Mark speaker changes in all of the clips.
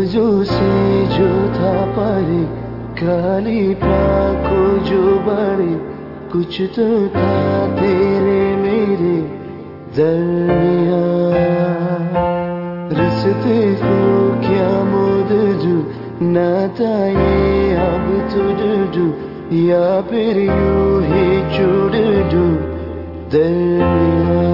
Speaker 1: लफ्जों से जो था परे खाली पाको जो बड़े कुछ तो था तेरे मेरे दरमिया रिश्ते को क्या मोद जो नाता ये अब तुझ या फिर यूँ ही चुड़ जो दरमिया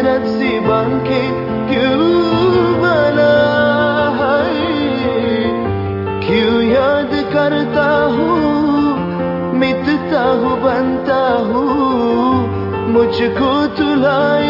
Speaker 1: हसरत सी बन के क्यों बना है? क्यों याद करता बनता हूँ मुझको तुलाई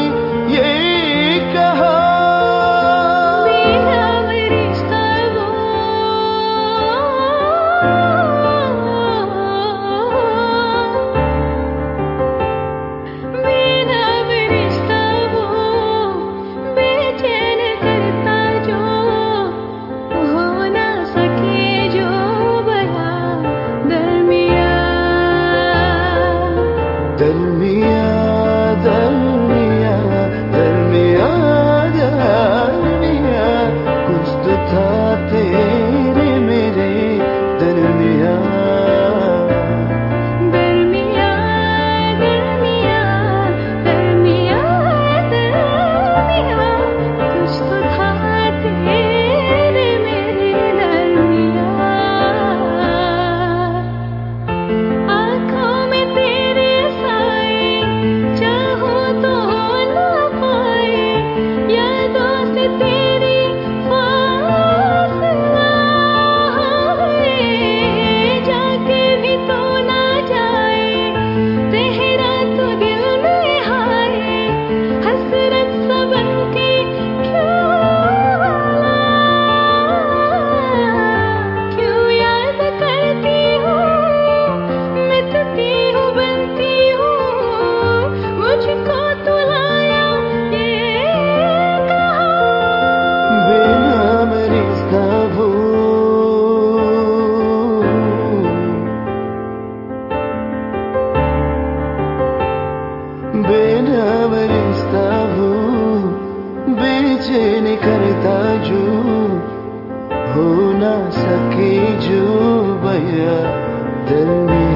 Speaker 1: बेचैन करता जो हो ना सके जो भैया दिल में